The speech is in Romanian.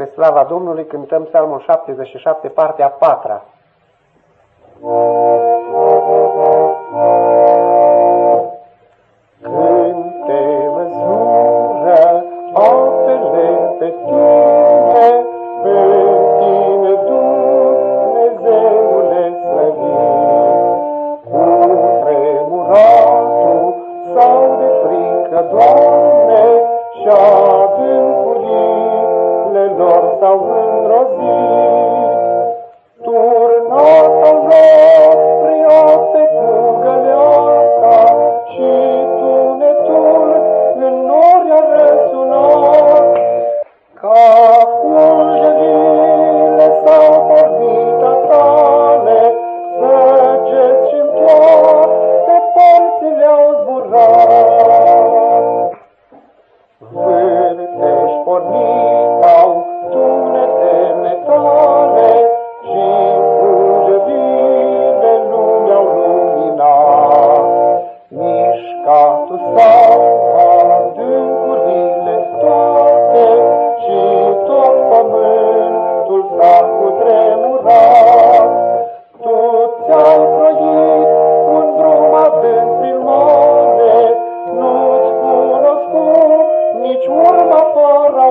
Spre slava Domnului cântăm psalmul 77, partea a patra. Când te văzură apele pe tine, pe tine Dumnezeule slăvit, cu tremuratul sau de frică, Doamne, și-a lor s-au înrozit. Turnata lor prioase cu găleata și tunetul în nori a răsunat. Ca fulgerile s-au pornit a tale, săgeți și-n toate părțile le-au zburat. Vârtești pornit mor. Tu un drum adânc prin more, nu-ți nici urma fără.